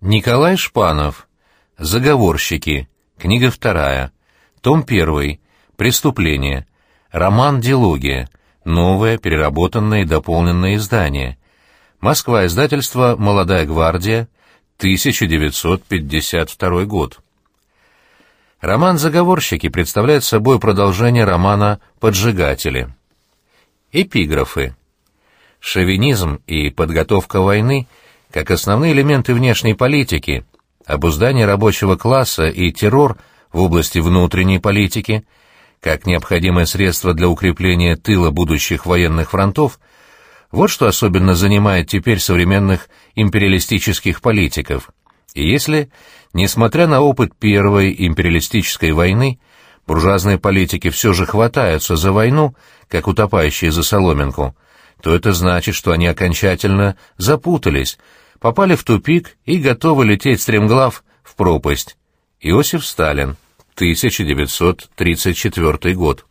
Николай Шпанов. Заговорщики. Книга вторая. Том первый. Преступление. Роман «Дилогия». Новое, переработанное и дополненное издание. Москва. Издательство «Молодая гвардия». 1952 год. Роман «Заговорщики» представляет собой продолжение романа «Поджигатели». Эпиграфы. Шовинизм и подготовка войны как основные элементы внешней политики, обуздание рабочего класса и террор в области внутренней политики, как необходимое средство для укрепления тыла будущих военных фронтов, вот что особенно занимает теперь современных империалистических политиков. И если, несмотря на опыт Первой империалистической войны, буржуазные политики все же хватаются за войну, как утопающие за соломинку, то это значит, что они окончательно запутались, попали в тупик и готовы лететь стремглав в пропасть. Иосиф Сталин, 1934 год.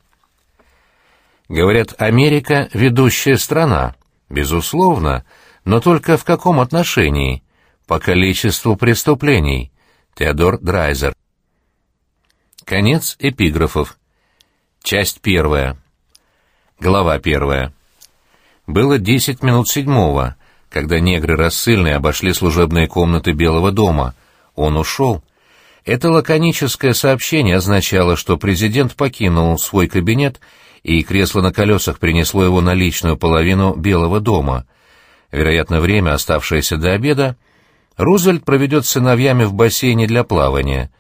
Говорят, Америка — ведущая страна. Безусловно, но только в каком отношении? По количеству преступлений. Теодор Драйзер. Конец эпиграфов. Часть первая. Глава первая. Было десять минут седьмого, когда негры рассыльные обошли служебные комнаты Белого дома. Он ушел. Это лаконическое сообщение означало, что президент покинул свой кабинет, и кресло на колесах принесло его на личную половину Белого дома. Вероятно, время, оставшееся до обеда, Рузвельт проведет с сыновьями в бассейне для плавания.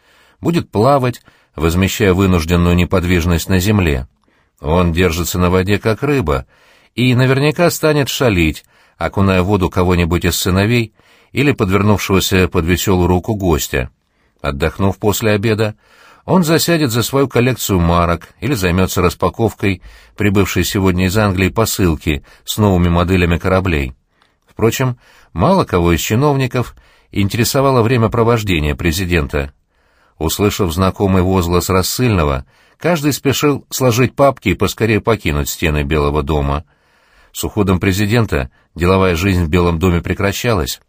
Будет плавать, возмещая вынужденную неподвижность на земле. Он держится на воде, как рыба, и наверняка станет шалить, окуная в воду кого-нибудь из сыновей или подвернувшегося под веселую руку гостя. Отдохнув после обеда, он засядет за свою коллекцию марок или займется распаковкой прибывшей сегодня из Англии посылки с новыми моделями кораблей. Впрочем, мало кого из чиновников интересовало времяпровождение президента. Услышав знакомый возглас рассыльного, каждый спешил сложить папки и поскорее покинуть стены Белого дома — с уходом президента деловая жизнь в Белом доме прекращалась.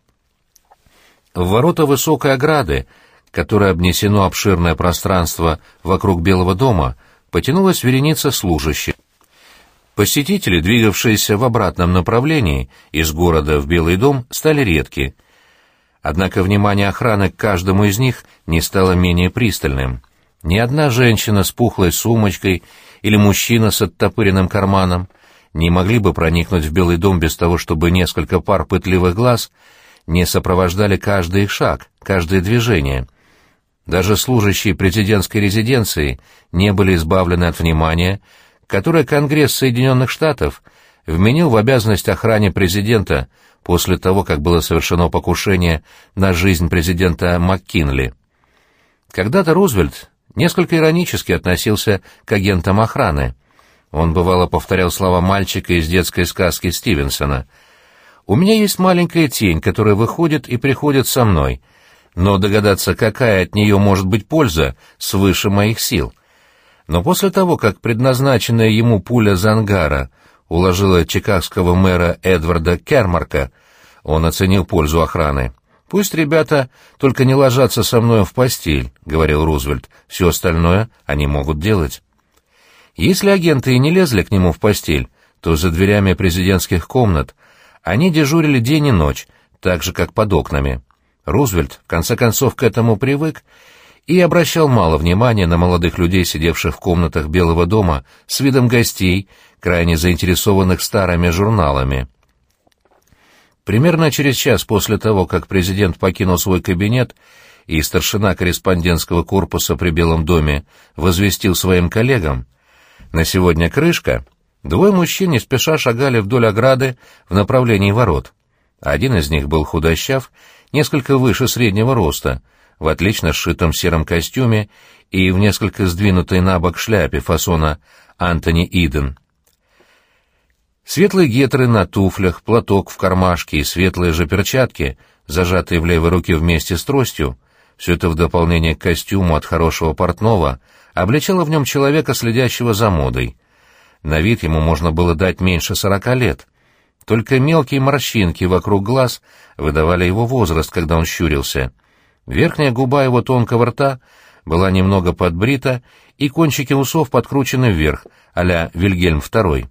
В ворота высокой ограды, которой обнесено обширное пространство вокруг Белого дома, потянулась вереница служащих. Посетители, двигавшиеся в обратном направлении из города в Белый дом, стали редки. Однако внимание охраны к каждому из них не стало менее пристальным. Ни одна женщина с пухлой сумочкой или мужчина с оттопыренным карманом — не могли бы проникнуть в Белый дом без того, чтобы несколько пар пытливых глаз не сопровождали каждый их шаг, каждое движение. Даже служащие президентской резиденции не были избавлены от внимания, которое Конгресс Соединенных Штатов вменил в обязанность охране президента после того, как было совершено покушение на жизнь президента МакКинли. Когда-то Рузвельт несколько иронически относился к агентам охраны — он бывало повторял слова мальчика из детской сказки Стивенсона. «У меня есть маленькая тень, которая выходит и приходит со мной, но догадаться, какая от нее может быть польза, свыше моих сил». Но после того, как предназначенная ему пуля Зангара уложила чикагского мэра Эдварда Кермарка, он оценил пользу охраны. «Пусть ребята только не ложатся со мной в постель», — говорил Рузвельт, — «все остальное они могут делать». Если агенты и не лезли к нему в постель, то за дверями президентских комнат они дежурили день и ночь, так же, как под окнами. Рузвельт, в конце концов, к этому привык и обращал мало внимания на молодых людей, сидевших в комнатах Белого дома, с видом гостей, крайне заинтересованных старыми журналами. Примерно через час после того, как президент покинул свой кабинет, и старшина корреспондентского корпуса при Белом доме возвестил своим коллегам, на сегодня крышка. Двое мужчин не спеша шагали вдоль ограды в направлении ворот. Один из них был худощав, несколько выше среднего роста, в отлично сшитом сером костюме и в несколько сдвинутой на бок шляпе фасона Антони Иден. Светлые гетры на туфлях, платок в кармашке и светлые же перчатки, зажатые в левой руке вместе с тростью, все это в дополнение к костюму от хорошего портного — обличала в нем человека, следящего за модой. На вид ему можно было дать меньше сорока лет. Только мелкие морщинки вокруг глаз выдавали его возраст, когда он щурился. Верхняя губа его тонкого рта была немного подбрита, и кончики усов подкручены вверх, а-ля Вильгельм II.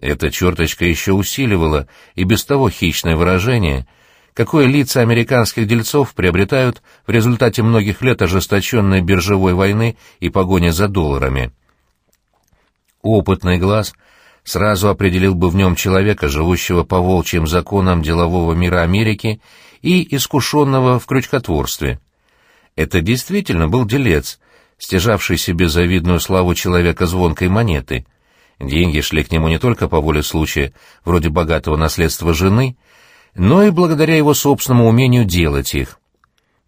Эта черточка еще усиливала и без того хищное выражение, какое лица американских дельцов приобретают в результате многих лет ожесточенной биржевой войны и погони за долларами. Опытный глаз сразу определил бы в нем человека, живущего по волчьим законам делового мира Америки и искушенного в крючкотворстве. Это действительно был делец, стяжавший себе завидную славу человека звонкой монеты — Деньги шли к нему не только по воле случая, вроде богатого наследства жены, но и благодаря его собственному умению делать их.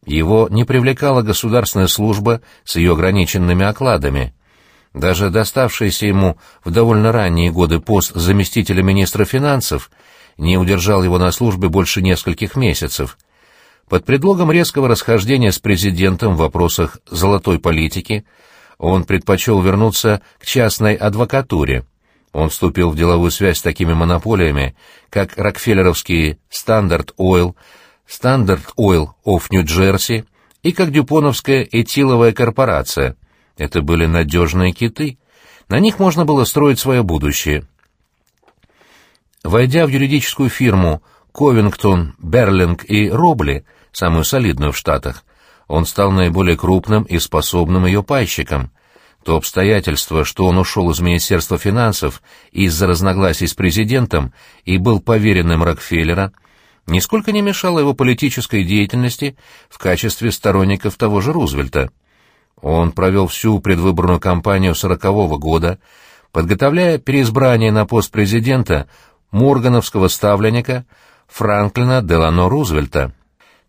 Его не привлекала государственная служба с ее ограниченными окладами. Даже доставшийся ему в довольно ранние годы пост заместителя министра финансов не удержал его на службе больше нескольких месяцев. Под предлогом резкого расхождения с президентом в вопросах золотой политики – он предпочел вернуться к частной адвокатуре. Он вступил в деловую связь с такими монополиями, как Рокфеллеровский Standard Oil, Standard Oil of New Jersey и как Дюпоновская этиловая корпорация. Это были надежные киты. На них можно было строить свое будущее. Войдя в юридическую фирму Ковингтон, Берлинг и Робли, самую солидную в Штатах, он стал наиболее крупным и способным ее пайщиком. То обстоятельство, что он ушел из Министерства финансов из-за разногласий с президентом и был поверенным Рокфеллера, нисколько не мешало его политической деятельности в качестве сторонников того же Рузвельта. Он провел всю предвыборную кампанию сорокового года, подготовляя переизбрание на пост президента моргановского ставленника Франклина Делано Рузвельта.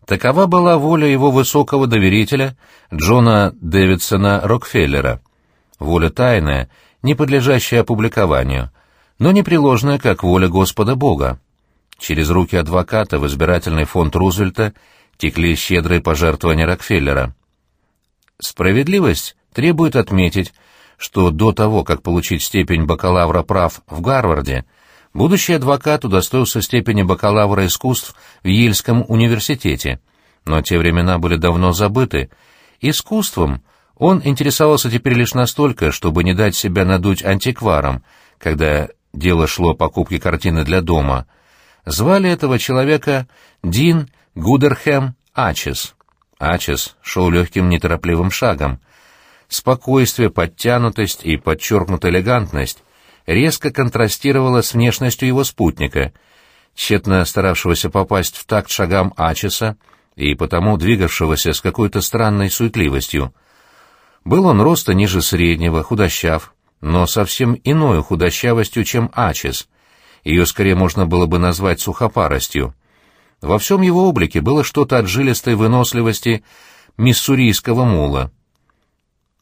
Такова была воля его высокого доверителя Джона Дэвидсона Рокфеллера. Воля тайная, не подлежащая опубликованию, но непреложная, как воля Господа Бога. Через руки адвоката в избирательный фонд Рузвельта текли щедрые пожертвования Рокфеллера. Справедливость требует отметить, что до того, как получить степень бакалавра прав в Гарварде, Будущий адвокат удостоился степени бакалавра искусств в Ельском университете, но те времена были давно забыты. Искусством он интересовался теперь лишь настолько, чтобы не дать себя надуть антикваром, когда дело шло о покупке картины для дома. Звали этого человека Дин Гудерхэм Ачес. Ачес шел легким неторопливым шагом. Спокойствие, подтянутость и подчеркнутая элегантность резко контрастировала с внешностью его спутника, тщетно старавшегося попасть в такт шагам Ачеса и потому двигавшегося с какой-то странной суетливостью. Был он роста ниже среднего, худощав, но совсем иной худощавостью, чем Ачес. Ее скорее можно было бы назвать сухопаростью. Во всем его облике было что-то от жилистой выносливости миссурийского мула.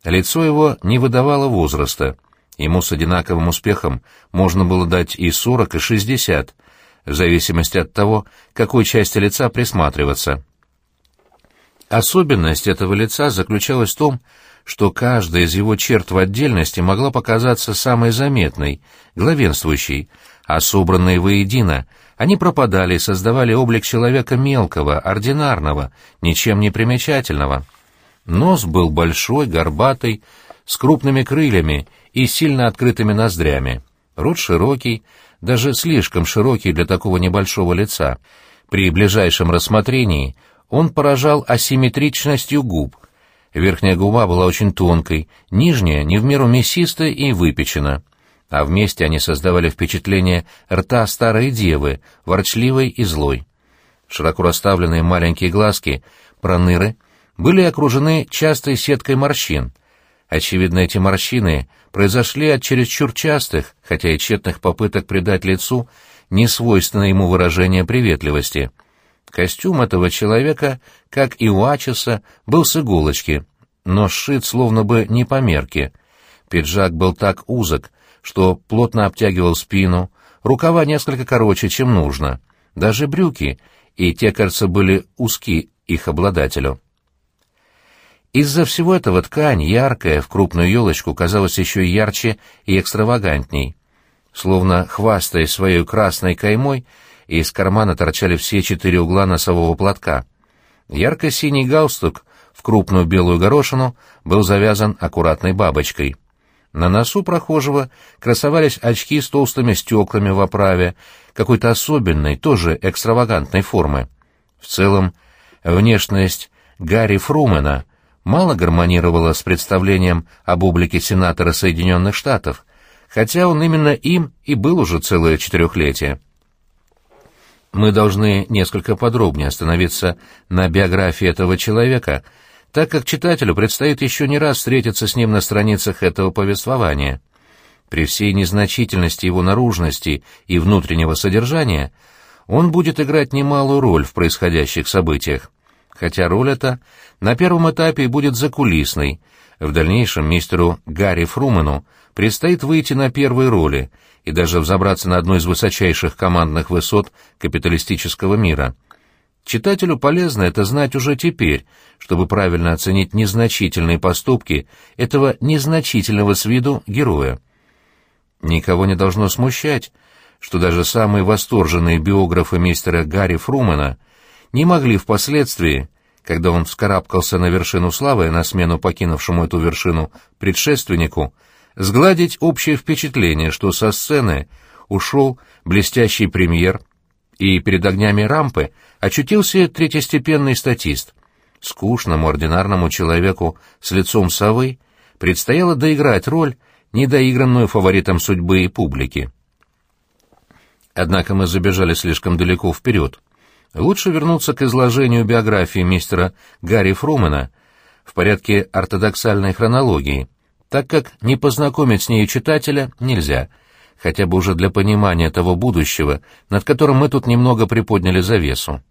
Лицо его не выдавало возраста, Ему с одинаковым успехом можно было дать и сорок, и шестьдесят, в зависимости от того, какой части лица присматриваться. Особенность этого лица заключалась в том, что каждая из его черт в отдельности могла показаться самой заметной, главенствующей, а собранные воедино, они пропадали и создавали облик человека мелкого, ординарного, ничем не примечательного. Нос был большой, горбатый, с крупными крыльями и сильно открытыми ноздрями. Рот широкий, даже слишком широкий для такого небольшого лица. При ближайшем рассмотрении он поражал асимметричностью губ. Верхняя губа была очень тонкой, нижняя — не в меру мясистая и выпечена. А вместе они создавали впечатление рта старой девы, ворчливой и злой. Широко расставленные маленькие глазки, проныры, были окружены частой сеткой морщин — Очевидно, эти морщины произошли от чересчур частых, хотя и тщетных попыток придать лицу несвойственное ему выражение приветливости. Костюм этого человека, как и у Ачеса, был с иголочки, но сшит словно бы не по мерке. Пиджак был так узок, что плотно обтягивал спину, рукава несколько короче, чем нужно. Даже брюки, и те, кажется, были узки их обладателю. Из-за всего этого ткань, яркая, в крупную елочку, казалась еще ярче и экстравагантней. Словно хвастаясь своей красной каймой, из кармана торчали все четыре угла носового платка. Ярко-синий галстук в крупную белую горошину был завязан аккуратной бабочкой. На носу прохожего красовались очки с толстыми стеклами в оправе, какой-то особенной, тоже экстравагантной формы. В целом, внешность Гарри Фрумена мало гармонировала с представлением об облике сенатора Соединенных Штатов, хотя он именно им и был уже целое четырехлетие. Мы должны несколько подробнее остановиться на биографии этого человека, так как читателю предстоит еще не раз встретиться с ним на страницах этого повествования. При всей незначительности его наружности и внутреннего содержания он будет играть немалую роль в происходящих событиях. Хотя роль эта на первом этапе будет закулисной, в дальнейшем мистеру Гарри Фрумену предстоит выйти на первые роли и даже взобраться на одну из высочайших командных высот капиталистического мира. Читателю полезно это знать уже теперь, чтобы правильно оценить незначительные поступки этого незначительного с виду героя. Никого не должно смущать, что даже самые восторженные биографы мистера Гарри Фрумена не могли впоследствии, когда он вскарабкался на вершину славы, на смену покинувшему эту вершину предшественнику, сгладить общее впечатление, что со сцены ушел блестящий премьер, и перед огнями рампы очутился третьестепенный статист. Скучному ординарному человеку с лицом совы предстояло доиграть роль, недоигранную фаворитом судьбы и публики. Однако мы забежали слишком далеко вперед. Лучше вернуться к изложению биографии мистера Гарри Фрумена в порядке ортодоксальной хронологии, так как не познакомить с ней читателя нельзя, хотя бы уже для понимания того будущего, над которым мы тут немного приподняли завесу.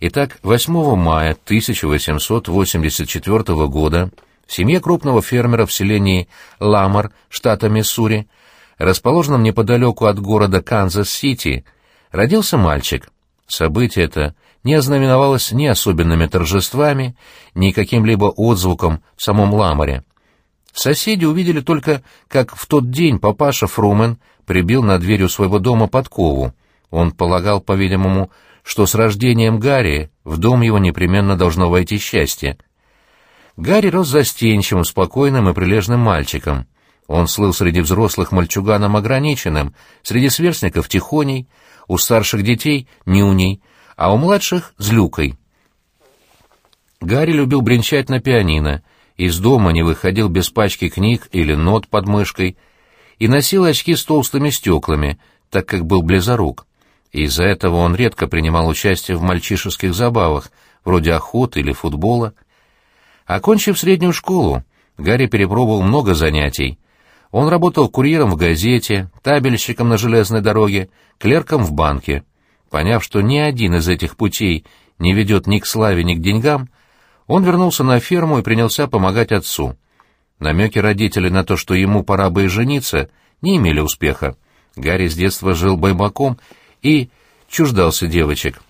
Итак, 8 мая 1884 года в семье крупного фермера в селении Ламар, штата Миссури, расположенном неподалеку от города Канзас-Сити, родился мальчик. Событие это не ознаменовалось ни особенными торжествами, ни каким-либо отзвуком в самом Ламаре. Соседи увидели только, как в тот день папаша Трумэн прибил на дверь у своего дома подкову. Он полагал, по-видимому, что с рождением Гарри в дом его непременно должно войти счастье. Гарри рос застенчивым, спокойным и прилежным мальчиком. Он слыл среди взрослых мальчуганом ограниченным, среди сверстников тихоней, у старших детей — нюней, а у младших — злюкой. Гарри любил бренчать на пианино, из дома не выходил без пачки книг или нот под мышкой и носил очки с толстыми стеклами, так как был близорук. Из-за этого он редко принимал участие в мальчишеских забавах, вроде охоты или футбола. Окончив среднюю школу, Гарри перепробовал много занятий, он работал курьером в газете, табельщиком на железной дороге, клерком в банке. Поняв, что ни один из этих путей не ведет ни к славе, ни к деньгам, он вернулся на ферму и принялся помогать отцу. Намеки родителей на то, что ему пора бы и жениться, не имели успеха. Гарри с детства жил байбаком и чуждался девочек.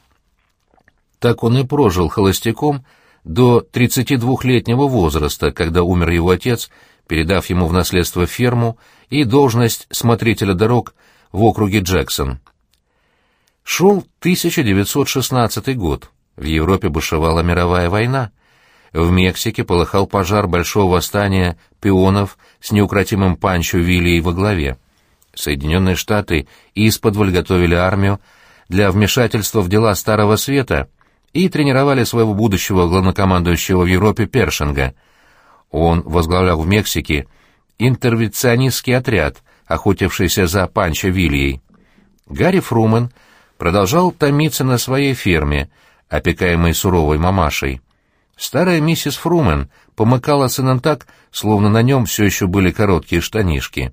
Так он и прожил холостяком до 32-летнего возраста, когда умер его отец, передав ему в наследство ферму и должность смотрителя дорог в округе Джексон. Шел 1916 год. В Европе бушевала мировая война. В Мексике полыхал пожар большого восстания пионов с неукротимым Панчо Вильей во главе. Соединенные Штаты исподволь готовили армию для вмешательства в дела Старого Света и тренировали своего будущего главнокомандующего в Европе Першинга — он возглавлял в Мексике интервенционистский отряд, охотившийся за Панчо Вильей. Гарри Фрумен продолжал томиться на своей ферме, опекаемой суровой мамашей. Старая миссис Фрумен помыкала сыном так, словно на нем все еще были короткие штанишки.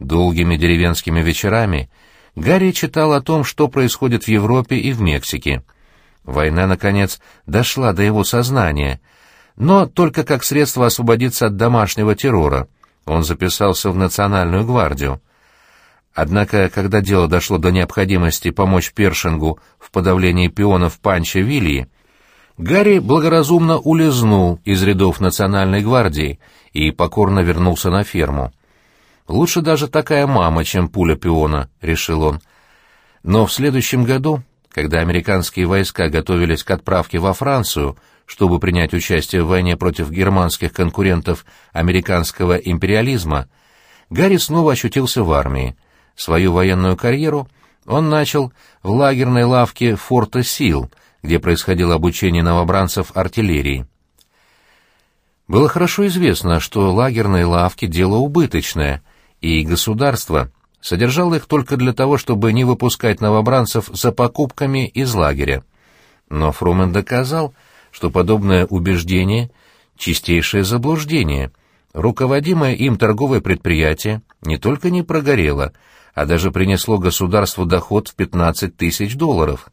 Долгими деревенскими вечерами Гарри читал о том, что происходит в Европе и в Мексике. Война, наконец, дошла до его сознания — но только как средство освободиться от домашнего террора. Он записался в Национальную гвардию. Однако, когда дело дошло до необходимости помочь Першингу в подавлении пионов Панча Вильи, Гарри благоразумно улизнул из рядов Национальной гвардии и покорно вернулся на ферму. Лучше даже такая мама, чем пуля пиона, — решил он. Но в следующем году, когда американские войска готовились к отправке во Францию, чтобы принять участие в войне против германских конкурентов американского империализма, Гарри снова ощутился в армии. Свою военную карьеру он начал в лагерной лавке форта Сил, где происходило обучение новобранцев артиллерии. Было хорошо известно, что лагерные лавки — дело убыточное, и государство содержало их только для того, чтобы не выпускать новобранцев за покупками из лагеря. Но Фрумен доказал, что подобное убеждение — чистейшее заблуждение. Руководимое им торговое предприятие не только не прогорело, а даже принесло государству доход в 15 тысяч долларов.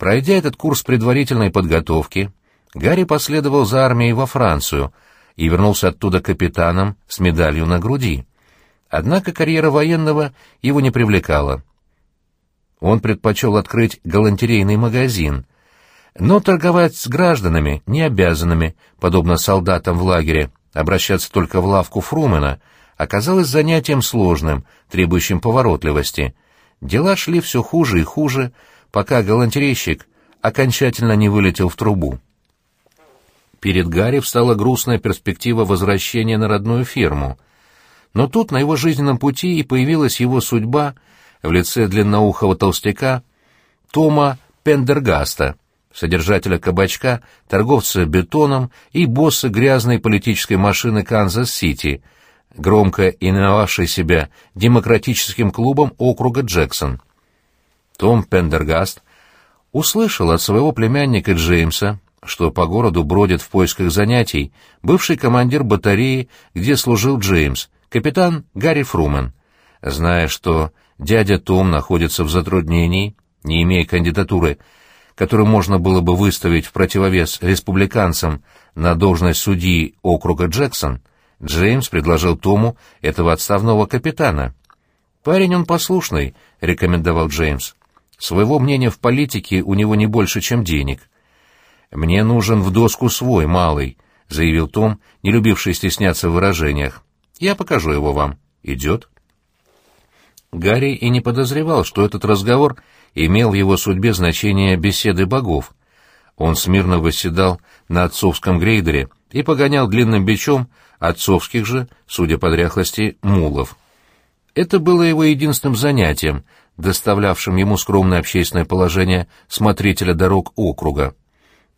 Пройдя этот курс предварительной подготовки, Гарри последовал за армией во Францию и вернулся оттуда капитаном с медалью на груди. Однако карьера военного его не привлекала. Он предпочел открыть галантерейный магазин, но торговать с гражданами, не обязанными, подобно солдатам в лагере, обращаться только в лавку Фрумена, оказалось занятием сложным, требующим поворотливости. Дела шли все хуже и хуже, пока галантерейщик окончательно не вылетел в трубу. Перед Гарри встала грустная перспектива возвращения на родную ферму. Но тут на его жизненном пути и появилась его судьба в лице длинноухого толстяка Тома Пендергаста, содержателя кабачка, торговца бетоном и босса грязной политической машины Канзас-Сити, громко именовавшей себя демократическим клубом округа Джексон. Том Пендергаст услышал от своего племянника Джеймса, что по городу бродит в поисках занятий бывший командир батареи, где служил Джеймс, капитан Гарри Фрумен. Зная, что дядя Том находится в затруднении, не имея кандидатуры, которую можно было бы выставить в противовес республиканцам на должность судьи округа Джексон, Джеймс предложил Тому этого отставного капитана. «Парень он послушный», — рекомендовал Джеймс. «Своего мнения в политике у него не больше, чем денег. «Мне нужен в доску свой, малый», — заявил Том, не любивший стесняться в выражениях. «Я покажу его вам. Идет?» Гарри и не подозревал, что этот разговор имел в его судьбе значение беседы богов. Он смирно восседал на отцовском грейдере и погонял длинным бичом отцовских же, судя по дряхлости, мулов. Это было его единственным занятием, доставлявшим ему скромное общественное положение смотрителя дорог округа.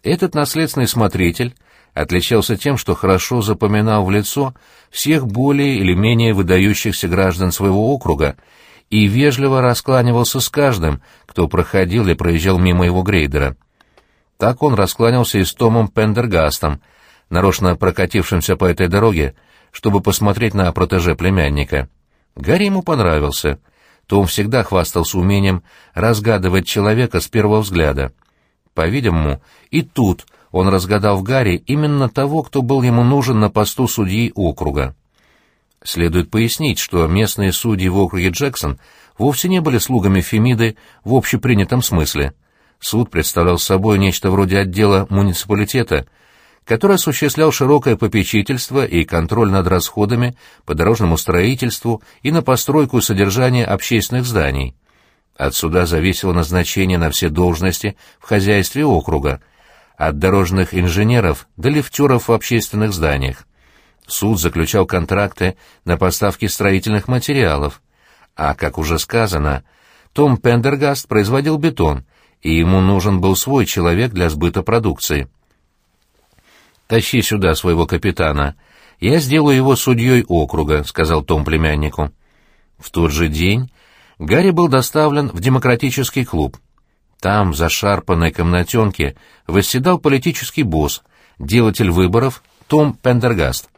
Этот наследственный смотритель отличался тем, что хорошо запоминал в лицо всех более или менее выдающихся граждан своего округа и вежливо раскланивался с каждым, кто проходил или проезжал мимо его грейдера. Так он раскланялся и с Томом Пендергастом, нарочно прокатившимся по этой дороге, чтобы посмотреть на протеже племянника. Гарри ему понравился. Том всегда хвастался умением разгадывать человека с первого взгляда. По-видимому, и тут он разгадал в Гарри именно того, кто был ему нужен на посту судьи округа. Следует пояснить, что местные судьи в округе Джексон вовсе не были слугами Фемиды в общепринятом смысле. Суд представлял собой нечто вроде отдела муниципалитета, который осуществлял широкое попечительство и контроль над расходами по дорожному строительству и на постройку и содержание общественных зданий. От суда зависело назначение на все должности в хозяйстве округа, от дорожных инженеров до лифтеров в общественных зданиях. Суд заключал контракты на поставки строительных материалов, а, как уже сказано, Том Пендергаст производил бетон, и ему нужен был свой человек для сбыта продукции. «Тащи сюда своего капитана. Я сделаю его судьей округа», — сказал Том племяннику. В тот же день Гарри был доставлен в демократический клуб. Там, в зашарпанной комнатенке, восседал политический босс, делатель выборов Том Пендергаст.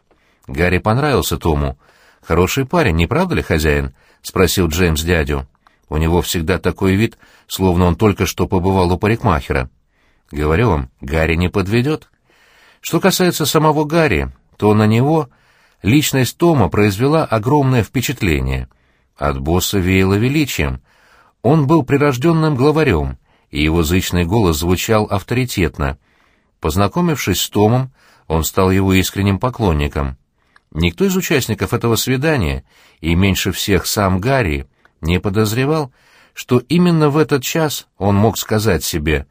Гарри понравился Тому. «Хороший парень, не правда ли, хозяин?» — спросил Джеймс дядю. У него всегда такой вид, словно он только что побывал у парикмахера. Говорю вам, Гарри не подведет. Что касается самого Гарри, то на него личность Тома произвела огромное впечатление. От босса веяло величием. Он был прирожденным главарем, и его зычный голос звучал авторитетно. Познакомившись с Томом, он стал его искренним поклонником. Никто из участников этого свидания, и меньше всех сам Гарри, не подозревал, что именно в этот час он мог сказать себе,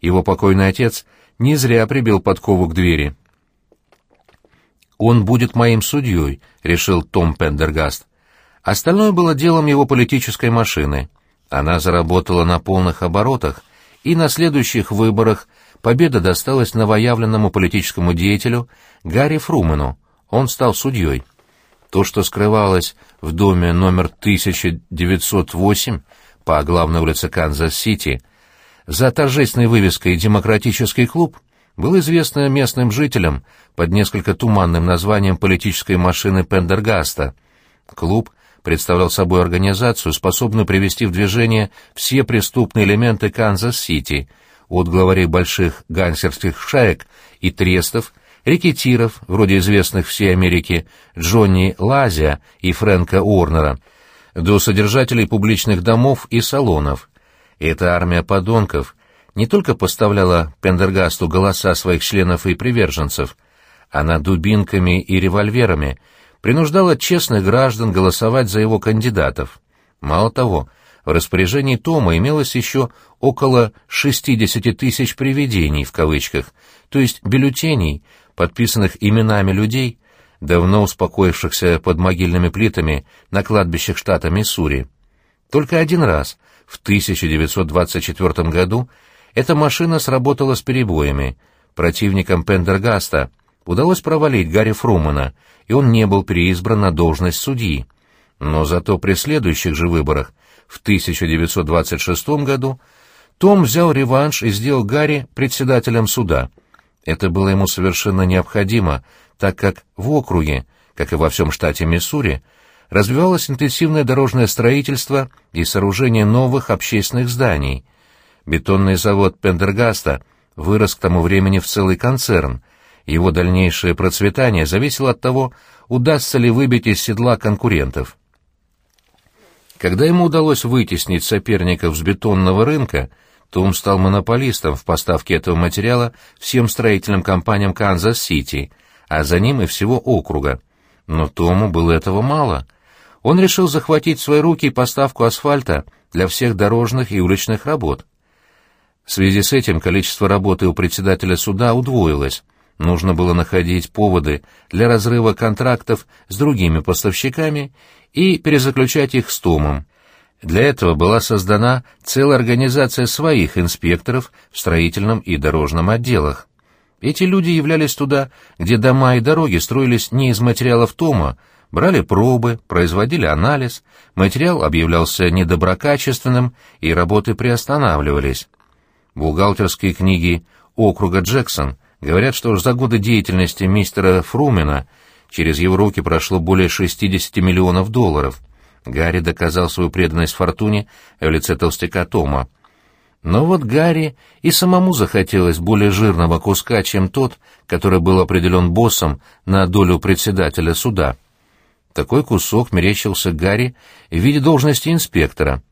его покойный отец не зря прибил подкову к двери. «Он будет моим судьей», — решил Том Пендергаст. Остальное было делом его политической машины. Она заработала на полных оборотах, и на следующих выборах победа досталась новоявленному политическому деятелю Гарри Трумэну. Он стал судьей. То, что скрывалось в доме номер 1908 по главной улице Канзас-Сити, за торжественной вывеской «Демократический клуб», было известно местным жителям под несколько туманным названием политической машины Пендергаста. Клуб представлял собой организацию, способную привести в движение все преступные элементы Канзас-Сити, от главарей больших гангстерских шаек и трестов, рекетиров, вроде известных всей Америке Джонни Лазия и Фрэнка Уорнера, до содержателей публичных домов и салонов. Эта армия подонков не только поставляла Пендергасту голоса своих членов и приверженцев, она дубинками и револьверами — принуждала честных граждан голосовать за его кандидатов. Мало того, в распоряжении Тома имелось еще около 60 тысяч «привидений» в кавычках, то есть бюллетеней, подписанных именами людей, давно успокоившихся под могильными плитами на кладбищах штата Миссури. Только один раз, в 1924 году, эта машина сработала с перебоями. Противникам Пендергаста удалось провалить Гарри Фрумана, и он не был переизбран на должность судьи. Но зато при следующих же выборах, в 1926 году, том взял реванш и сделал Гарри председателем суда. Это было ему совершенно необходимо, так как в округе, как и во всем штате Миссури, развивалось интенсивное дорожное строительство и сооружение новых общественных зданий. Бетонный завод Пендергаста вырос к тому времени в целый концерн — его дальнейшее процветание зависело от того, удастся ли выбить из седла конкурентов. Когда ему удалось вытеснить соперников с бетонного рынка, то он стал монополистом в поставке этого материала всем строительным компаниям Канзас-Сити, а за ним и всего округа. Но Тому было этого мало. Он решил захватить в свои руки поставку асфальта для всех дорожных и уличных работ. В связи с этим количество работы у председателя суда удвоилось — Нужно было находить поводы для разрыва контрактов с другими поставщиками и перезаключать их с Томом. Для этого была создана целая организация своих инспекторов в строительном и дорожном отделах. Эти люди являлись туда, где дома и дороги строились не из материалов Тома, брали пробы, производили анализ, материал объявлялся недоброкачественным, и работы приостанавливались. Бухгалтерские книги округа Джексон Говорят, что за годы деятельности мистера Фрумена через его руки прошло более 60 миллионов долларов. Гарри доказал свою преданность Фортуне в лице толстяка Тома. Но вот Гарри и самому захотелось более жирного куска, чем тот, который был определен боссом на долю председателя суда. Такой кусок мерещился Гарри в виде должности инспектора.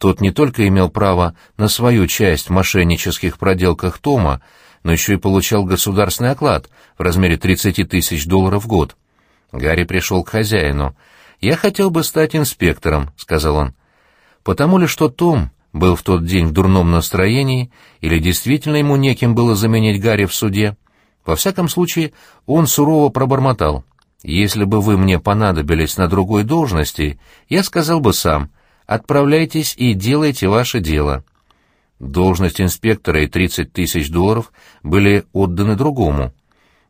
Тот не только имел право на свою часть в мошеннических проделках Тома, но еще и получал государственный оклад в размере 30 тысяч долларов в год. Гарри пришел к хозяину. «Я хотел бы стать инспектором», — сказал он. «Потому ли, что Том был в тот день в дурном настроении, или действительно ему неким было заменить Гарри в суде? Во всяком случае, он сурово пробормотал. «Если бы вы мне понадобились на другой должности, я сказал бы сам, отправляйтесь и делайте ваше дело». Должность инспектора и 30 тысяч долларов были отданы другому.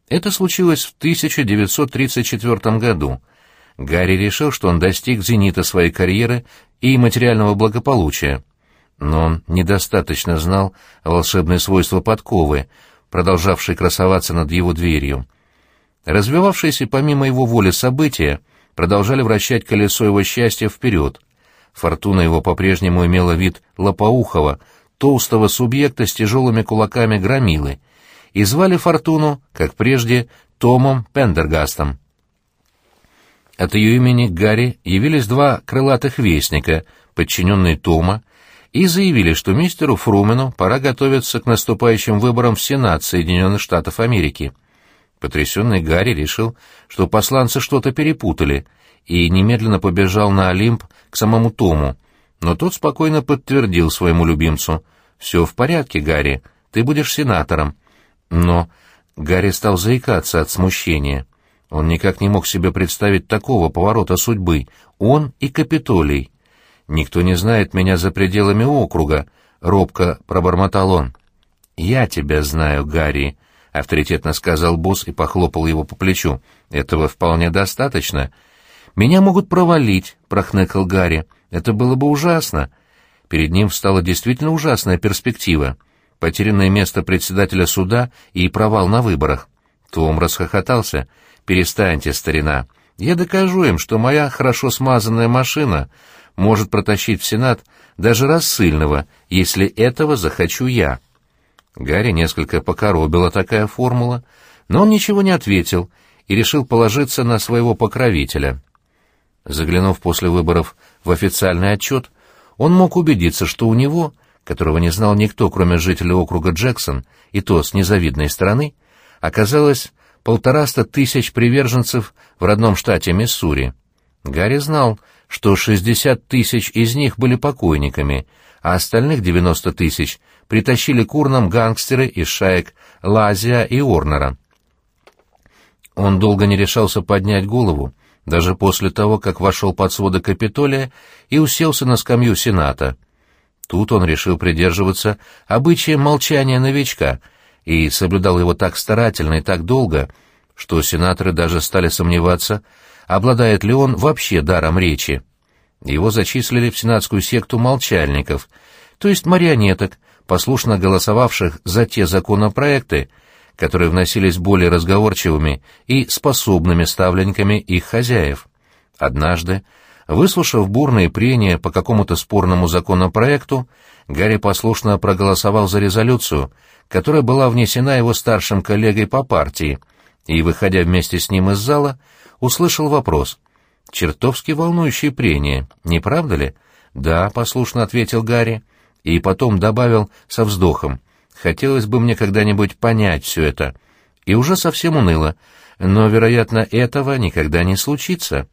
Это случилось в 1934 году. Гарри решил, что он достиг зенита своей карьеры и материального благополучия. Но он недостаточно знал волшебные свойства подковы, продолжавшей красоваться над его дверью. Развивавшиеся помимо его воли события продолжали вращать колесо его счастья вперед. Фортуна его по-прежнему имела вид лопоухого, толстого субъекта с тяжелыми кулаками громилы, и звали Фортуну, как прежде, Томом Пендергастом. От ее имени Гарри явились два крылатых вестника, подчиненные Тома, и заявили, что мистеру Фрумену пора готовиться к наступающим выборам в Сенат Соединенных Штатов Америки. Потрясенный Гарри решил, что посланцы что-то перепутали, и немедленно побежал на Олимп к самому Тому, но тот спокойно подтвердил своему любимцу. «Все в порядке, Гарри, ты будешь сенатором». Но Гарри стал заикаться от смущения. Он никак не мог себе представить такого поворота судьбы. Он и Капитолий. «Никто не знает меня за пределами округа», — робко пробормотал он. «Я тебя знаю, Гарри», — авторитетно сказал босс и похлопал его по плечу. «Этого вполне достаточно». «Меня могут провалить», — прохныкал Гарри. «Это было бы ужасно». Перед ним встала действительно ужасная перспектива. Потерянное место председателя суда и провал на выборах. Том расхохотался. «Перестаньте, старина. Я докажу им, что моя хорошо смазанная машина может протащить в Сенат даже рассыльного, если этого захочу я». Гарри несколько покоробила такая формула, но он ничего не ответил и решил положиться на своего покровителя. Заглянув после выборов в официальный отчет, он мог убедиться, что у него, которого не знал никто, кроме жителей округа Джексон, и то с незавидной стороны, оказалось полтораста тысяч приверженцев в родном штате Миссури. Гарри знал, что 60 тысяч из них были покойниками, а остальных 90 тысяч притащили к урнам гангстеры из шаек Лазия и Орнера. Он долго не решался поднять голову, даже после того, как вошел под своды Капитолия и уселся на скамью Сената. Тут он решил придерживаться обычая молчания новичка и соблюдал его так старательно и так долго, что сенаторы даже стали сомневаться, обладает ли он вообще даром речи. Его зачислили в сенатскую секту молчальников, то есть марионеток, послушно голосовавших за те законопроекты, которые вносились более разговорчивыми и способными ставленниками их хозяев. Однажды, выслушав бурные прения по какому-то спорному законопроекту, Гарри послушно проголосовал за резолюцию, которая была внесена его старшим коллегой по партии, и, выходя вместе с ним из зала, услышал вопрос. «Чертовски волнующие прения, не правда ли?» «Да», — послушно ответил Гарри, и потом добавил со вздохом. «Хотелось бы мне когда-нибудь понять все это». И уже совсем уныло, но, вероятно, этого никогда не случится.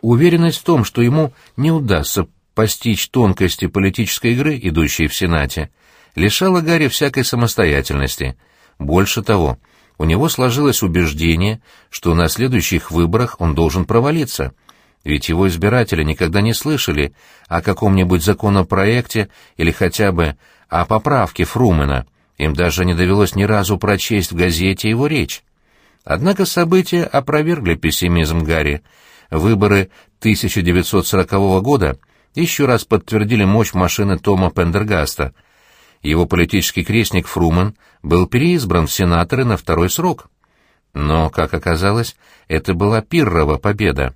Уверенность в том, что ему не удастся постичь тонкости политической игры, идущей в Сенате, лишала Гарри всякой самостоятельности. Больше того, у него сложилось убеждение, что на следующих выборах он должен провалиться, ведь его избиратели никогда не слышали о каком-нибудь законопроекте или хотя бы о поправке Фрумена, им даже не довелось ни разу прочесть в газете его речь. Однако события опровергли пессимизм Гарри. Выборы 1940 года еще раз подтвердили мощь машины Тома Пендергаста — его политический крестник Фруман был переизбран в сенаторы на второй срок. Но, как оказалось, это была пиррова победа.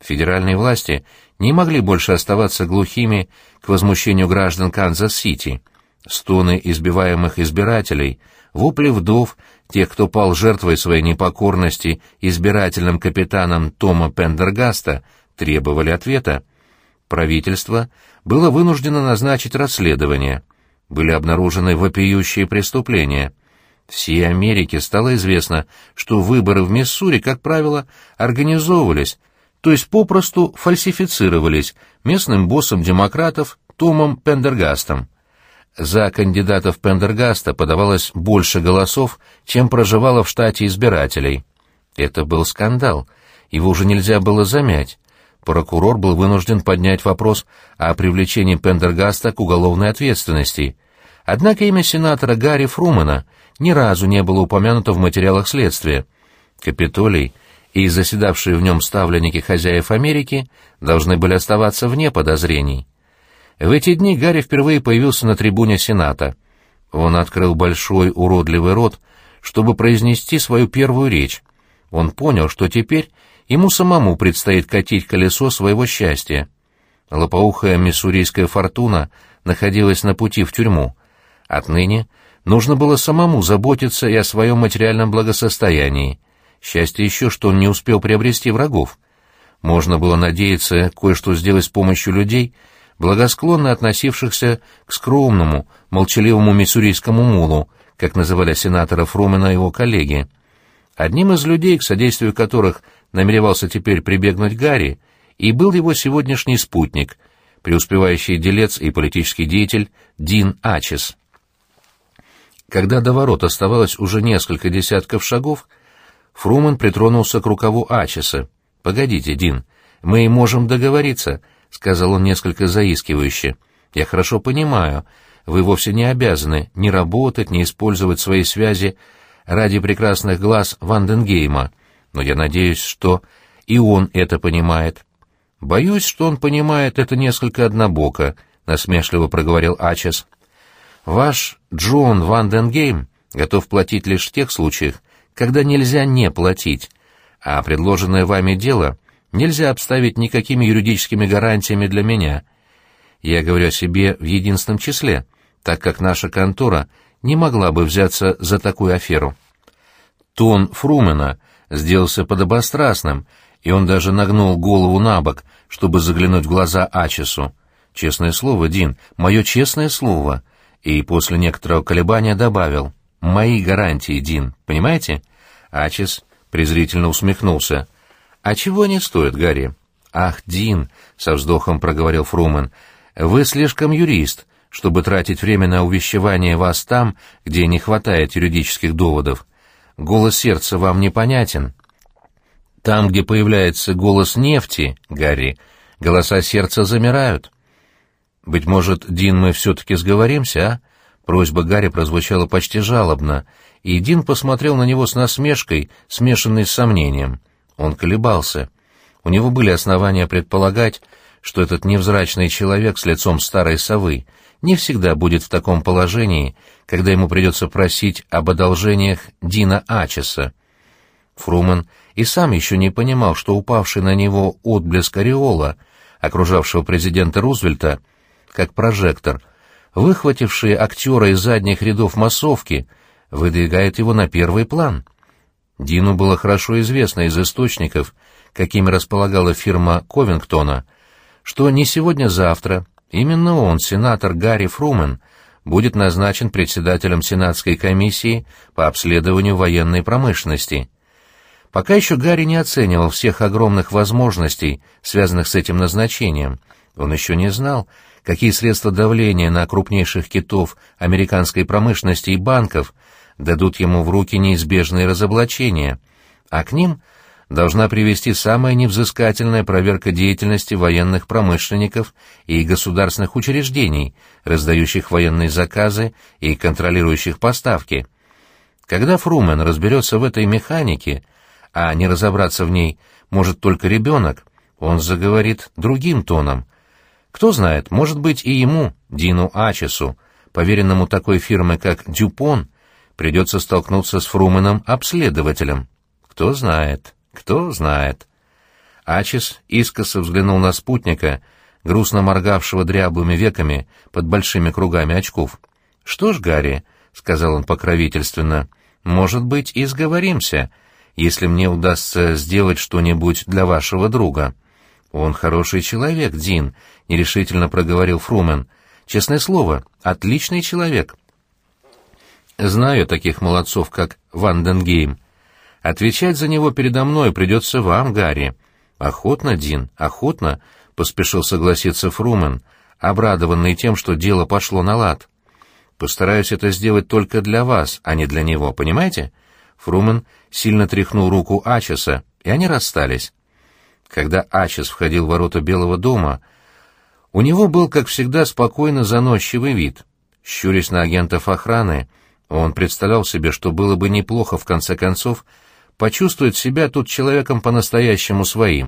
Федеральные власти не могли больше оставаться глухими к возмущению граждан Канзас-Сити. Стоны избиваемых избирателей, вопли вдов, тех, кто пал жертвой своей непокорности избирательным капитанам Тома Пендергаста, требовали ответа. Правительство было вынуждено назначить расследование — были обнаружены вопиющие преступления. Всей Америке стало известно, что выборы в Миссури, как правило, организовывались, то есть попросту фальсифицировались местным боссом демократов Томом Пендергастом. За кандидатов Пендергаста подавалось больше голосов, чем проживало в штате избирателей. Это был скандал, его уже нельзя было замять. Прокурор был вынужден поднять вопрос о привлечении Пендергаста к уголовной ответственности. Однако имя сенатора Гарри Фрумана ни разу не было упомянуто в материалах следствия. Капитолий и заседавшие в нем ставленники хозяев Америки должны были оставаться вне подозрений. В эти дни Гарри впервые появился на трибуне Сената. Он открыл большой уродливый рот, чтобы произнести свою первую речь. Он понял, что теперь ему самому предстоит катить колесо своего счастья. Лопоухая миссурийская фортуна находилась на пути в тюрьму. Отныне нужно было самому заботиться и о своем материальном благосостоянии. Счастье еще, что он не успел приобрести врагов. Можно было надеяться кое-что сделать с помощью людей, благосклонно относившихся к скромному, молчаливому миссурийскому мулу, как называли сенатора Фрумена его коллеги. Одним из людей, к содействию которых намеревался теперь прибегнуть Гарри, и был его сегодняшний спутник, преуспевающий делец и политический деятель Дин Ачес. Когда до ворот оставалось уже несколько десятков шагов, Фрумен притронулся к рукаву Ачеса. «Погодите, Дин, мы можем договориться», — сказал он несколько заискивающе. «Я хорошо понимаю, вы вовсе не обязаны ни работать, ни использовать свои связи ради прекрасных глаз Ванденгейма, но я надеюсь, что и он это понимает. Боюсь, что он понимает это несколько однобоко, насмешливо проговорил Ачес. Ваш Джон Ванденгейм готов платить лишь в тех случаях, когда нельзя не платить, а предложенное вами дело нельзя обставить никакими юридическими гарантиями для меня. Я говорю о себе в единственном числе, так как наша контора не могла бы взяться за такую аферу. Тон Фрумена сделался подобострастным, и он даже нагнул голову на бок, чтобы заглянуть в глаза Ачесу. «Честное слово, Дин, мое честное слово!» И после некоторого колебания добавил. «Мои гарантии, Дин, понимаете?» Ачес презрительно усмехнулся. «А чего они стоят, Гарри?» «Ах, Дин!» — со вздохом проговорил Фрумен. «Вы слишком юрист, чтобы тратить время на увещевание вас там, где не хватает юридических доводов. Голос сердца вам непонятен. Там, где появляется голос нефти, Гарри, голоса сердца замирают. Быть может, Дин, мы все-таки сговоримся, а? Просьба Гарри прозвучала почти жалобно, и Дин посмотрел на него с насмешкой, смешанной с сомнением. Он колебался. У него были основания предполагать, что этот невзрачный человек с лицом старой совы не всегда будет в таком положении, когда ему придется просить об одолжениях Дина Ачеса. Фрумен и сам еще не понимал, что упавший на него отблеск ореола, окружавшего президента Рузвельта, как прожектор, выхвативший актера из задних рядов массовки, выдвигает его на первый план. Дину было хорошо известно из источников, какими располагала фирма Ковингтона, что не сегодня-завтра Именно он, сенатор Гарри Фрумен, будет назначен председателем Сенатской комиссии по обследованию военной промышленности. Пока еще Гарри не оценивал всех огромных возможностей, связанных с этим назначением. Он еще не знал, какие средства давления на крупнейших китов американской промышленности и банков дадут ему в руки неизбежные разоблачения, а к ним — должна привести самая невзыскательная проверка деятельности военных промышленников и государственных учреждений, раздающих военные заказы и контролирующих поставки. Когда Фрумен разберется в этой механике, а не разобраться в ней может только ребенок, он заговорит другим тоном. Кто знает, может быть и ему, Дину Ачесу, поверенному такой фирмы, как Дюпон, придется столкнуться с Фруменом-обследователем. Кто знает. Кто знает. Ачис искоса взглянул на спутника, грустно моргавшего дряблыми веками под большими кругами очков. «Что ж, Гарри», — сказал он покровительственно, — «может быть, и сговоримся, если мне удастся сделать что-нибудь для вашего друга». «Он хороший человек, Дин», — нерешительно проговорил Фрумен. «Честное слово, отличный человек». «Знаю таких молодцов, как Ванденгейм. Отвечать за него передо мной придется вам, Гарри. Охотно, Дин, охотно, — поспешил согласиться Фрумен, обрадованный тем, что дело пошло на лад. Постараюсь это сделать только для вас, а не для него, понимаете? Фрумен сильно тряхнул руку Ачеса, и они расстались. Когда Ачес входил в ворота Белого дома, у него был, как всегда, спокойно заносчивый вид. Щурясь на агентов охраны, он представлял себе, что было бы неплохо, в конце концов, почувствовать себя тут человеком по-настоящему своим.